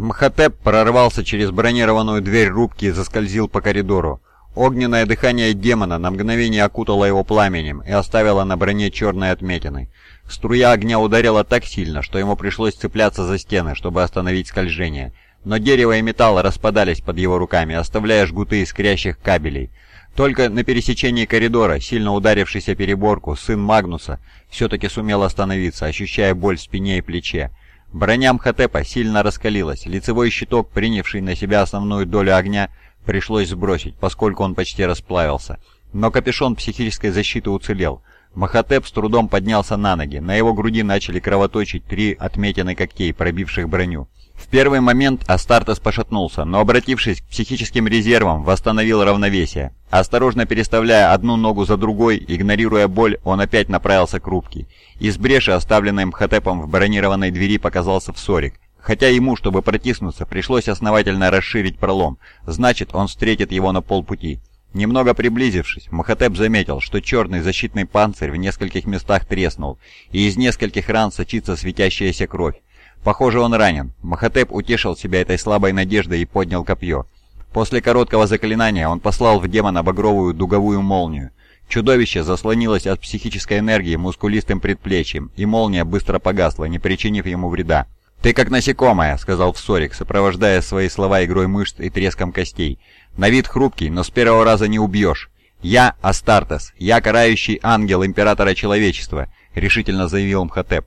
Мхотеп прорвался через бронированную дверь рубки и заскользил по коридору. Огненное дыхание демона на мгновение окутало его пламенем и оставило на броне черные отметины. Струя огня ударила так сильно, что ему пришлось цепляться за стены, чтобы остановить скольжение. Но дерево и металл распадались под его руками, оставляя жгуты искрящих кабелей. Только на пересечении коридора, сильно ударившись о переборку, сын Магнуса все-таки сумел остановиться, ощущая боль в спине и плече. Броня Мхотепа сильно раскалилась, лицевой щиток, принявший на себя основную долю огня, пришлось сбросить, поскольку он почти расплавился. Но капюшон психической защиты уцелел. Махотеп с трудом поднялся на ноги, на его груди начали кровоточить три отметины когтей, пробивших броню. В первый момент Астартес пошатнулся, но обратившись к психическим резервам, восстановил равновесие. Осторожно переставляя одну ногу за другой, игнорируя боль, он опять направился к рубке. Из бреши, оставленной Мхотепом в бронированной двери, показался всорик. Хотя ему, чтобы протиснуться, пришлось основательно расширить пролом, значит, он встретит его на полпути. Немного приблизившись, Махатеп заметил, что черный защитный панцирь в нескольких местах треснул, и из нескольких ран сочится светящаяся кровь. Похоже, он ранен. Махатеп утешил себя этой слабой надеждой и поднял копье. После короткого заклинания он послал в демона багровую дуговую молнию. Чудовище заслонилось от психической энергии мускулистым предплечьем, и молния быстро погасла, не причинив ему вреда. «Ты как насекомое», — сказал Всорик, сопровождая свои слова игрой мышц и треском костей. «На вид хрупкий, но с первого раза не убьешь. Я Астартес, я карающий ангел Императора Человечества», — решительно заявил Мхотеп.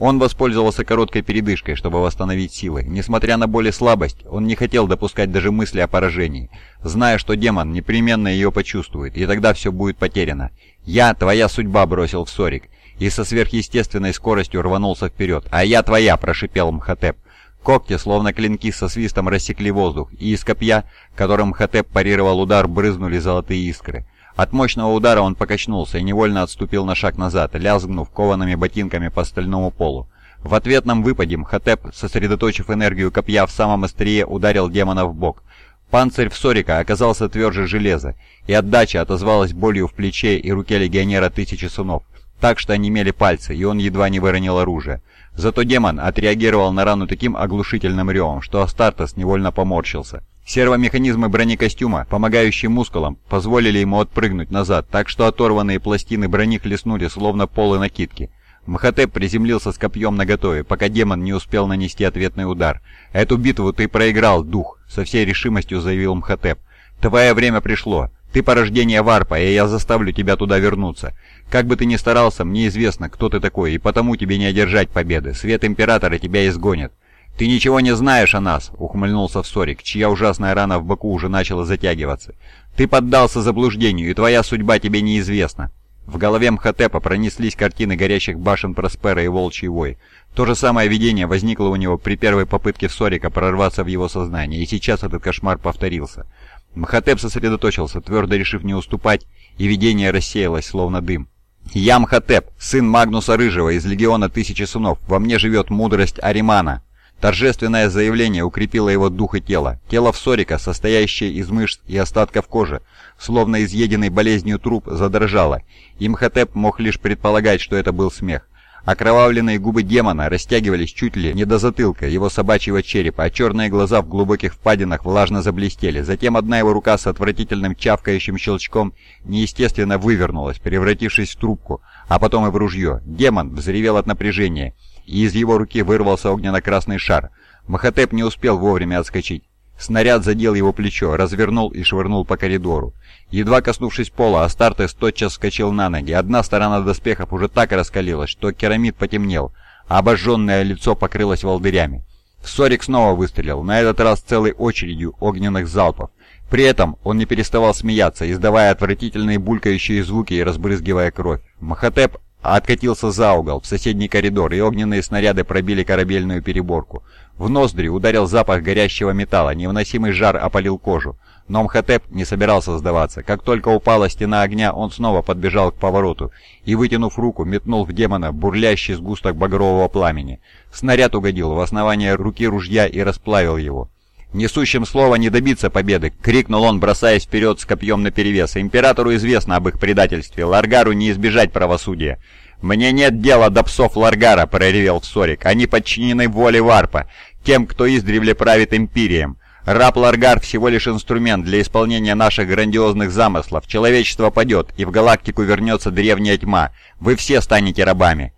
Он воспользовался короткой передышкой, чтобы восстановить силы. Несмотря на боль и слабость, он не хотел допускать даже мысли о поражении, зная, что демон непременно ее почувствует, и тогда все будет потеряно. «Я твоя судьба», — бросил Всорик и со сверхъестественной скоростью рванулся вперед. «А я твоя!» – прошипел Мхотеп. Когти, словно клинки, со свистом рассекли воздух, и из копья, которым Мхотеп парировал удар, брызнули золотые искры. От мощного удара он покачнулся и невольно отступил на шаг назад, лязгнув коваными ботинками по стальному полу. В ответном выпаде Мхотеп, сосредоточив энергию копья в самом острие, ударил демона в бок. Панцирь Всорика оказался тверже железа, и отдача отозвалась болью в плече и руке легионера Тысячи Сунов так что онемели пальцы, и он едва не выронил оружие. Зато демон отреагировал на рану таким оглушительным ревом, что Астартес невольно поморщился. Сервомеханизмы бронекостюма, помогающие мускулам, позволили ему отпрыгнуть назад, так что оторванные пластины брони хлестнули, словно полы накидки. Мхотеп приземлился с копьем наготове, пока демон не успел нанести ответный удар. «Эту битву ты проиграл, дух!» — со всей решимостью заявил Мхотеп. «Твое время пришло. Ты порождение Варпа, и я заставлю тебя туда вернуться. Как бы ты ни старался, мне известно, кто ты такой, и потому тебе не одержать победы. Свет Императора тебя изгонит. «Ты ничего не знаешь о нас», — ухмыльнулся Всорик, чья ужасная рана в боку уже начала затягиваться. «Ты поддался заблуждению, и твоя судьба тебе неизвестна». В голове Мхотепа пронеслись картины горящих башен Проспера и Волчий Вой. То же самое видение возникло у него при первой попытке Всорика прорваться в его сознание, и сейчас этот кошмар повторился. Мхотеп сосредоточился, твердо решив не уступать, и видение рассеялось, словно дым. «Я Мхотеп, сын Магнуса Рыжего из Легиона Тысячи Сынов. Во мне живет мудрость Аримана». Торжественное заявление укрепило его дух и тело. Тело Всорика, состоящее из мышц и остатков кожи, словно изъеденный болезнью труп, задрожало. Имхотеп мог лишь предполагать, что это был смех. Окровавленные губы демона растягивались чуть ли не до затылка его собачьего черепа, а черные глаза в глубоких впадинах влажно заблестели. Затем одна его рука с отвратительным чавкающим щелчком неестественно вывернулась, превратившись в трубку, а потом и в ружье. Демон взревел от напряжения, и из его руки вырвался огненно-красный шар. Махатеп не успел вовремя отскочить. Снаряд задел его плечо, развернул и швырнул по коридору. Едва коснувшись пола, Астартес тотчас вскочил на ноги. Одна сторона доспехов уже так раскалилась, что керамид потемнел, а обожженное лицо покрылось волдырями. Сорик снова выстрелил, на этот раз целой очередью огненных залпов. При этом он не переставал смеяться, издавая отвратительные булькающие звуки и разбрызгивая кровь. Махатеп откатился за угол, в соседний коридор, и огненные снаряды пробили корабельную переборку. В ноздри ударил запах горящего металла, невыносимый жар опалил кожу. Но Мхотеп не собирался сдаваться. Как только упала стена огня, он снова подбежал к повороту и, вытянув руку, метнул в демона бурлящий сгусток багрового пламени. Снаряд угодил в основание руки ружья и расплавил его. «Несущим слово не добиться победы!» — крикнул он, бросаясь вперед с копьем наперевес. «Императору известно об их предательстве. Ларгару не избежать правосудия. «Мне нет дела до псов Ларгара», — проревел Всорик. «Они подчинены воле Варпа. тем, кто издревле правит империем. Раб Ларгар всего лишь инструмент для исполнения наших грандиозных замыслов. Человечество падет, и в галактику вернется древняя тьма. Вы все станете рабами.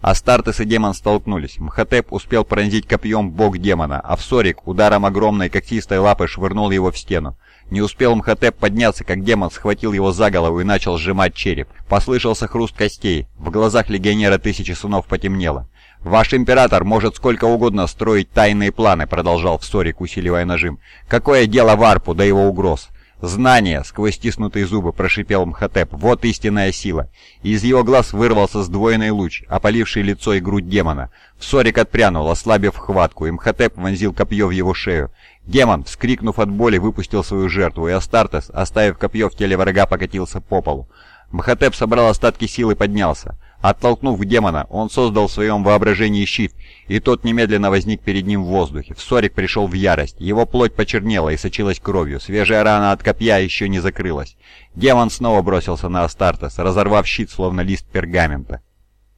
Астартес и демон столкнулись. Мхотеп успел пронзить копьем бок демона, а Всорик ударом огромной когтистой лапы швырнул его в стену. Не успел Мхотеп подняться, как демон схватил его за голову и начал сжимать череп. Послышался хруст костей. В глазах легионера тысячи сунов потемнело. «Ваш император может сколько угодно строить тайные планы», — продолжал Всорик, усиливая нажим. «Какое дело Варпу до его угроз?» «Знание!» — сквозь стиснутые зубы прошипел Мхотеп. «Вот истинная сила!» из его глаз вырвался сдвоенный луч, опаливший лицо и грудь демона. Всорик отпрянул, ослабив хватку, и Мхотеп вонзил копье в его шею. Демон, вскрикнув от боли, выпустил свою жертву, и Астартес, оставив копье в теле врага, покатился по полу. Мхотеп собрал остатки силы и поднялся. Оттолкнув демона, он создал в своем воображении щит, и тот немедленно возник перед ним в воздухе. Всорик пришел в ярость. Его плоть почернела и сочилась кровью. Свежая рана от копья еще не закрылась. Демон снова бросился на Астартес, разорвав щит, словно лист пергамента.